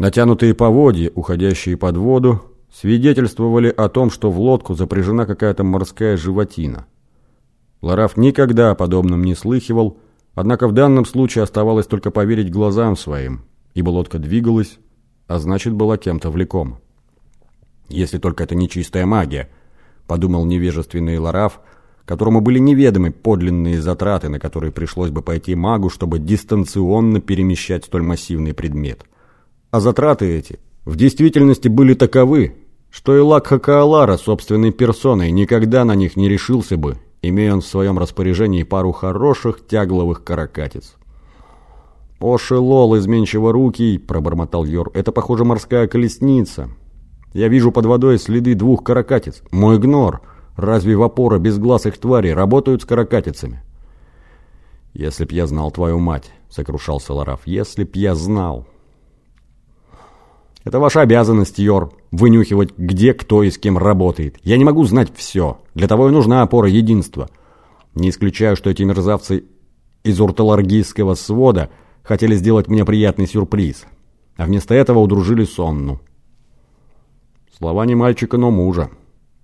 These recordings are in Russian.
Натянутые поводья, уходящие под воду, свидетельствовали о том, что в лодку запряжена какая-то морская животина. Лараф никогда о подобном не слыхивал, однако в данном случае оставалось только поверить глазам своим, ибо лодка двигалась, а значит была кем-то влекома. Если только это не чистая магия, подумал невежественный Лараф, которому были неведомы подлинные затраты, на которые пришлось бы пойти магу, чтобы дистанционно перемещать столь массивный предмет. А затраты эти в действительности были таковы, что и Лакха Каалара собственной персоной никогда на них не решился бы, имея он в своем распоряжении пару хороших тягловых каракатиц. «О, Шелол, изменчиво руки!» – пробормотал Йор. «Это, похоже, морская колесница. Я вижу под водой следы двух каракатиц. Мой гнор! Разве вапора безгласых тварей работают с каракатицами?» «Если б я знал твою мать», — сокрушался Лараф, — «если б я знал». «Это ваша обязанность, Йор, вынюхивать, где кто и с кем работает. Я не могу знать все. Для того и нужна опора единства. Не исключаю, что эти мерзавцы из урталаргийского свода хотели сделать мне приятный сюрприз, а вместо этого удружили Сонну. Слова не мальчика, но мужа.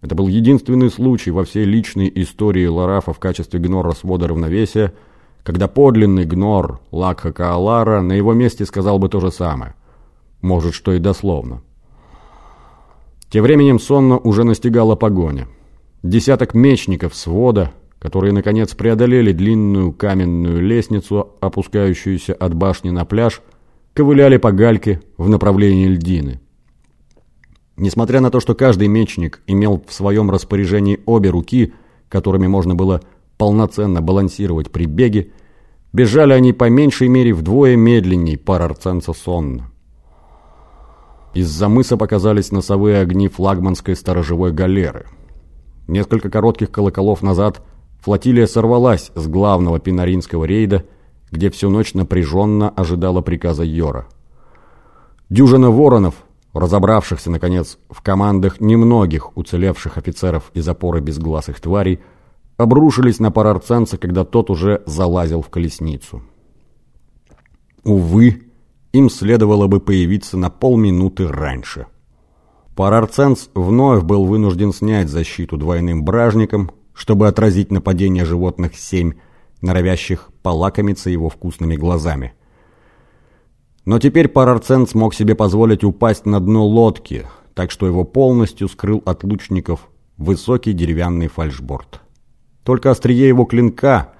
Это был единственный случай во всей личной истории Ларафа в качестве гнора свода равновесия, когда подлинный гнор Лакха Каалара на его месте сказал бы то же самое. Может, что и дословно. Тем временем сонно уже настигала погоня. Десяток мечников свода, которые, наконец, преодолели длинную каменную лестницу, опускающуюся от башни на пляж, ковыляли по гальке в направлении льдины. Несмотря на то, что каждый мечник имел в своем распоряжении обе руки, которыми можно было полноценно балансировать при беге, бежали они по меньшей мере вдвое медленней парарценца сонно. Из-за мыса показались носовые огни флагманской сторожевой галеры. Несколько коротких колоколов назад флотилия сорвалась с главного пинаринского рейда, где всю ночь напряженно ожидала приказа Йора. Дюжина воронов, разобравшихся, наконец, в командах немногих уцелевших офицеров из опоры безгласых тварей, обрушились на парарценца, когда тот уже залазил в колесницу. Увы, им следовало бы появиться на полминуты раньше. Парарценс вновь был вынужден снять защиту двойным бражником, чтобы отразить нападение животных семь, норовящих полакомиться его вкусными глазами. Но теперь Парарцен смог себе позволить упасть на дно лодки, так что его полностью скрыл от лучников высокий деревянный фальшборд. Только острие его клинка,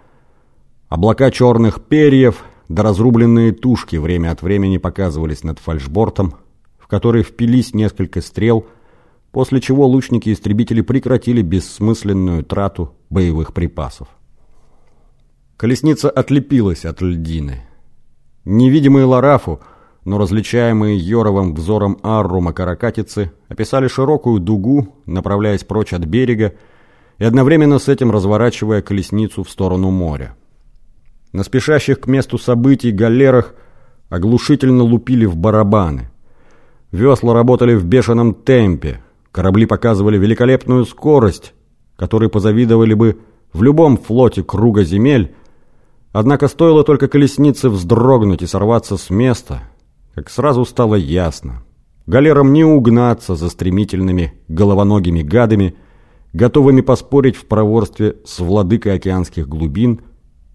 облака черных перьев да разрубленные тушки время от времени показывались над фальшбортом, в который впились несколько стрел, после чего лучники-истребители прекратили бессмысленную трату боевых припасов. Колесница отлепилась от льдины. Невидимые Ларафу, но различаемые Йоровым взором Аррума каракатицы описали широкую дугу, направляясь прочь от берега, и одновременно с этим разворачивая колесницу в сторону моря. На спешащих к месту событий галерах оглушительно лупили в барабаны. Весла работали в бешеном темпе, корабли показывали великолепную скорость, которой позавидовали бы в любом флоте круга земель, Однако стоило только колеснице вздрогнуть и сорваться с места, как сразу стало ясно. Галерам не угнаться за стремительными головоногими гадами, готовыми поспорить в проворстве с владыкой океанских глубин,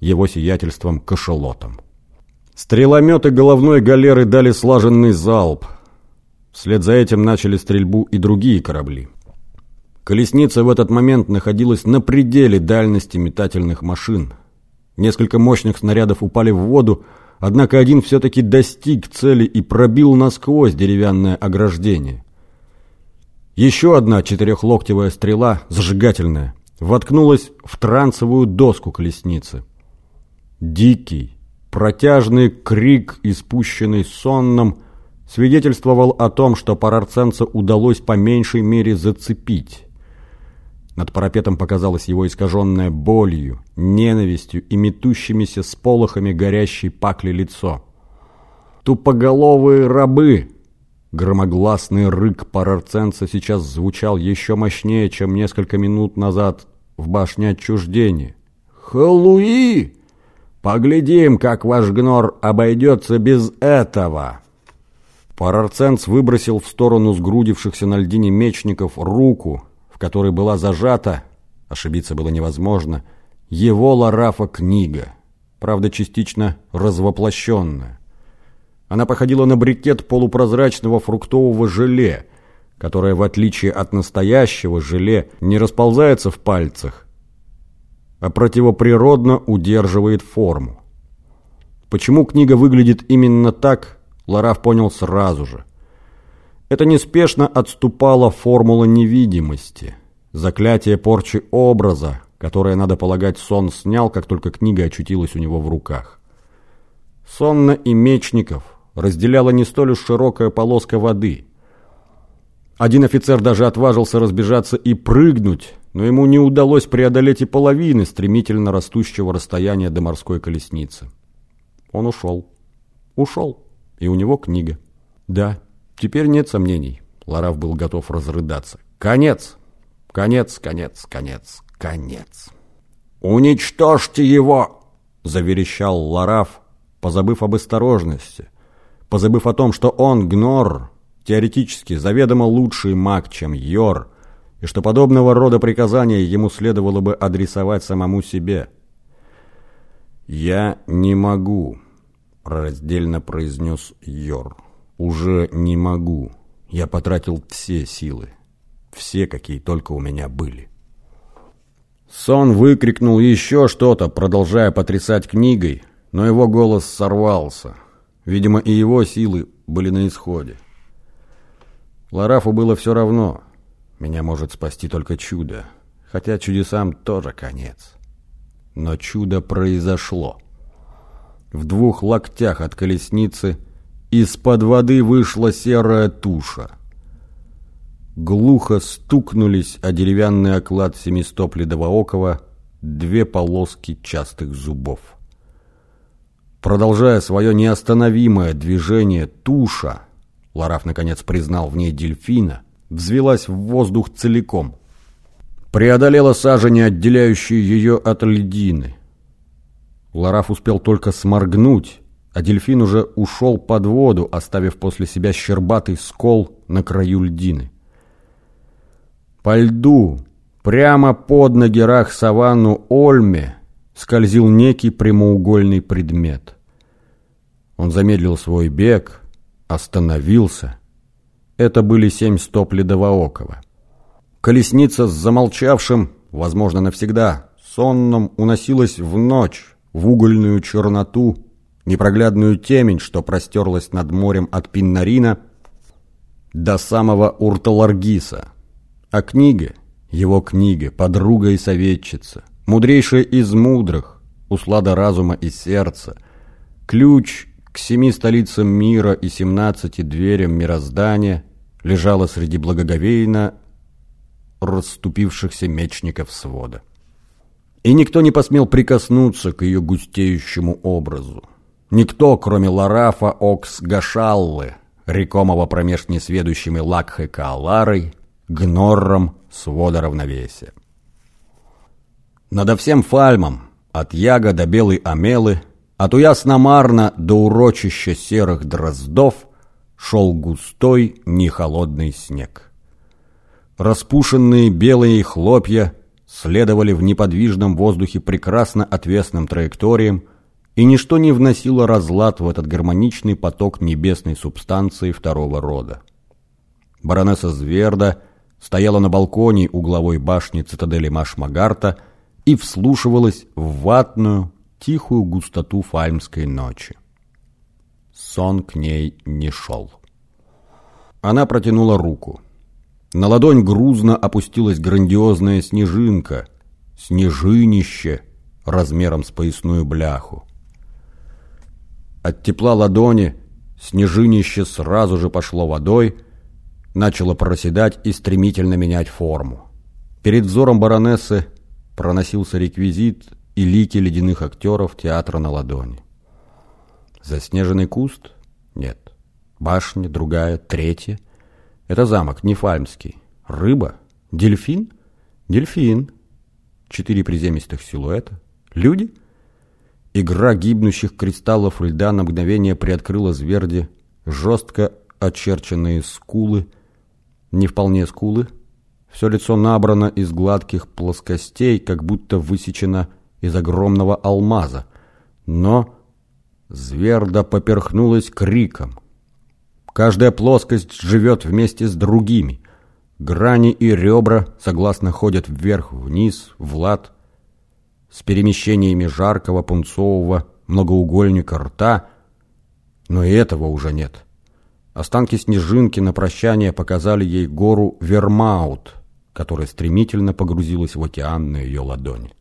его сиятельством кашелотом. Стрелометы головной галеры дали слаженный залп. Вслед за этим начали стрельбу и другие корабли. Колесница в этот момент находилась на пределе дальности метательных машин – Несколько мощных снарядов упали в воду, однако один все-таки достиг цели и пробил насквозь деревянное ограждение. Еще одна четырехлоктевая стрела, зажигательная, воткнулась в трансовую доску колесницы. Дикий, протяжный крик, испущенный сонном, свидетельствовал о том, что парарценца удалось по меньшей мере зацепить. Над парапетом показалось его искаженное болью, ненавистью и метущимися сполохами горящей пакли лицо. «Тупоголовые рабы!» Громогласный рык парарценца сейчас звучал еще мощнее, чем несколько минут назад в башне отчуждения. «Халуи! Поглядим, как ваш гнор обойдется без этого!» Парарценц выбросил в сторону сгрудившихся на льдине мечников руку, в которой была зажата, ошибиться было невозможно, его Ларафа книга, правда частично развоплощенная. Она походила на брикет полупрозрачного фруктового желе, которое, в отличие от настоящего желе, не расползается в пальцах, а противоприродно удерживает форму. Почему книга выглядит именно так, Лараф понял сразу же. Это неспешно отступала формула невидимости, заклятие порчи образа, которое, надо полагать, сон снял, как только книга очутилась у него в руках. Сонно и Мечников разделяла не столь уж широкая полоска воды. Один офицер даже отважился разбежаться и прыгнуть, но ему не удалось преодолеть и половины стремительно растущего расстояния до морской колесницы. Он ушел. Ушел. И у него книга. Да, теперь нет сомнений. Лараф был готов разрыдаться. Конец! Конец, конец, конец, конец. «Уничтожьте его!» — заверещал Лараф, позабыв об осторожности — позабыв о том, что он, Гнор, теоретически заведомо лучший маг, чем Йор, и что подобного рода приказания ему следовало бы адресовать самому себе. «Я не могу», — раздельно произнес Йор. «Уже не могу. Я потратил все силы. Все, какие только у меня были». Сон выкрикнул еще что-то, продолжая потрясать книгой, но его голос сорвался — Видимо, и его силы были на исходе. Ларафу было все равно. Меня может спасти только чудо. Хотя чудесам тоже конец. Но чудо произошло. В двух локтях от колесницы из-под воды вышла серая туша. Глухо стукнулись о деревянный оклад семистоп Ледовоокова две полоски частых зубов. Продолжая свое неостановимое движение, туша, Лараф наконец признал в ней дельфина, взвелась в воздух целиком. Преодолела сажени, отделяющие ее от льдины. Лараф успел только сморгнуть, а дельфин уже ушел под воду, оставив после себя щербатый скол на краю льдины. По льду, прямо под ноги Рах-Саванну Ольме, скользил некий прямоугольный предмет. Он замедлил свой бег, остановился. Это были семь стоп Ледовоокова. Колесница с замолчавшим, возможно, навсегда, сонным уносилась в ночь, в угольную черноту, непроглядную темень, что простерлась над морем от Пиннарина до самого Урталаргиса. А книга, его книга, подруга и советчица, мудрейшая из мудрых, услада разума и сердца, ключ к семи столицам мира и семнадцати дверям мироздания лежала среди благоговейно расступившихся мечников свода. И никто не посмел прикоснуться к ее густеющему образу. Никто, кроме Ларафа Окс Гашаллы, рекомого промеж несведущими Лакхе Кааларой, Гнорром свода равновесия. Надо всем фальмом, от Яга до Белой Амелы, от Уясномарна до урочища серых дроздов шел густой, нехолодный снег. Распушенные белые хлопья следовали в неподвижном воздухе прекрасно отвесным траекториям, и ничто не вносило разлад в этот гармоничный поток небесной субстанции второго рода. Баронесса Зверда стояла на балконе угловой башни цитадели Машмагарта и вслушивалась в ватную, тихую густоту фальмской ночи. Сон к ней не шел. Она протянула руку. На ладонь грузно опустилась грандиозная снежинка, снежинище размером с поясную бляху. От тепла ладони снежинище сразу же пошло водой, начало проседать и стремительно менять форму. Перед взором баронессы проносился реквизит и лики ледяных актеров театра на ладони. Заснеженный куст? Нет. Башня, другая, третья. Это замок, не фальмский. Рыба? Дельфин? Дельфин. Четыре приземистых силуэта. Люди? Игра гибнущих кристаллов льда на мгновение приоткрыла Зверди жестко очерченные скулы. Не вполне скулы. Все лицо набрано из гладких плоскостей, как будто высечено из огромного алмаза. Но зверда поперхнулась криком. Каждая плоскость живет вместе с другими. Грани и ребра согласно ходят вверх-вниз, в лад. С перемещениями жаркого, пунцового, многоугольника рта. Но и этого уже нет. Останки снежинки на прощание показали ей гору Вермаут, которая стремительно погрузилась в океан на ее ладони.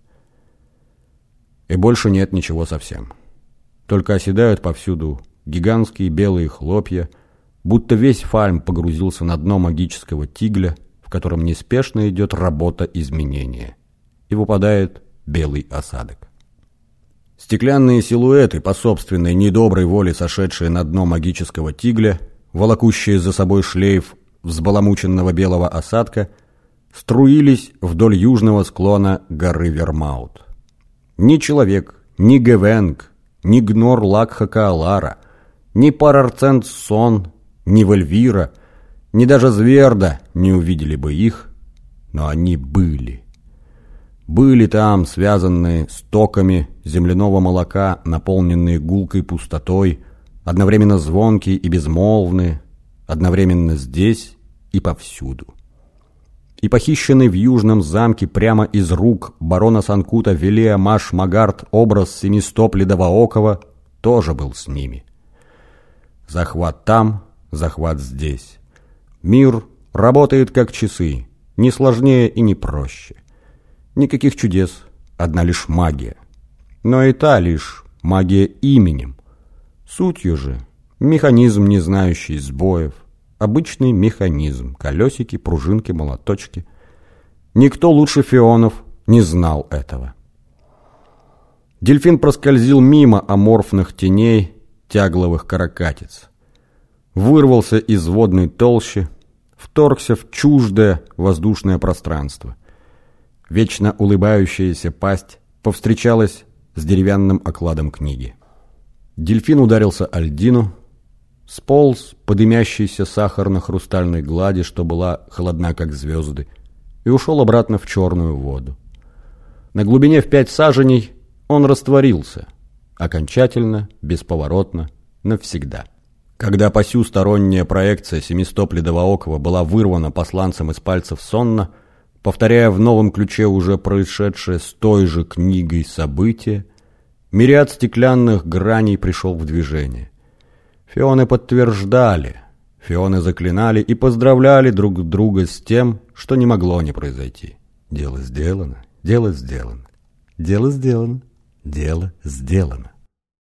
И больше нет ничего совсем. Только оседают повсюду гигантские белые хлопья, будто весь фальм погрузился на дно магического тигля, в котором неспешно идет работа изменения, и выпадает белый осадок. Стеклянные силуэты, по собственной недоброй воле сошедшие на дно магического тигля, волокущие за собой шлейф взбаламученного белого осадка, струились вдоль южного склона горы Вермаут. Ни человек, ни Гевенг, ни Гнор Лакха Каалара, ни Парарцент Сон, ни Вальвира, ни даже Зверда не увидели бы их, но они были. Были там, связанные стоками земляного молока, наполненные гулкой пустотой, одновременно звонкие и безмолвные, одновременно здесь и повсюду и похищенный в Южном замке прямо из рук барона Санкута Велия Маш Магард образ Семистоп Ледовоокова тоже был с ними. Захват там, захват здесь. Мир работает как часы, не сложнее и не проще. Никаких чудес, одна лишь магия. Но и та лишь магия именем. Сутью же механизм, не знающий сбоев, Обычный механизм. Колесики, пружинки, молоточки. Никто лучше Фионов не знал этого. Дельфин проскользил мимо аморфных теней тягловых каракатиц. Вырвался из водной толщи, вторгся в чуждое воздушное пространство. Вечно улыбающаяся пасть повстречалась с деревянным окладом книги. Дельфин ударился о льдину, сполз по дымящейся сахарно-хрустальной глади, что была холодна, как звезды, и ушел обратно в черную воду. На глубине в пять саженей он растворился, окончательно, бесповоротно, навсегда. Когда посюсторонняя проекция семистоп Ледовоокова была вырвана посланцем из пальцев сонно, повторяя в новом ключе уже происшедшее с той же книгой событие, мириад стеклянных граней пришел в движение. Фионы подтверждали, фионы заклинали и поздравляли друг друга с тем, что не могло не произойти. Дело сделано, дело сделано, дело сделано, дело сделано.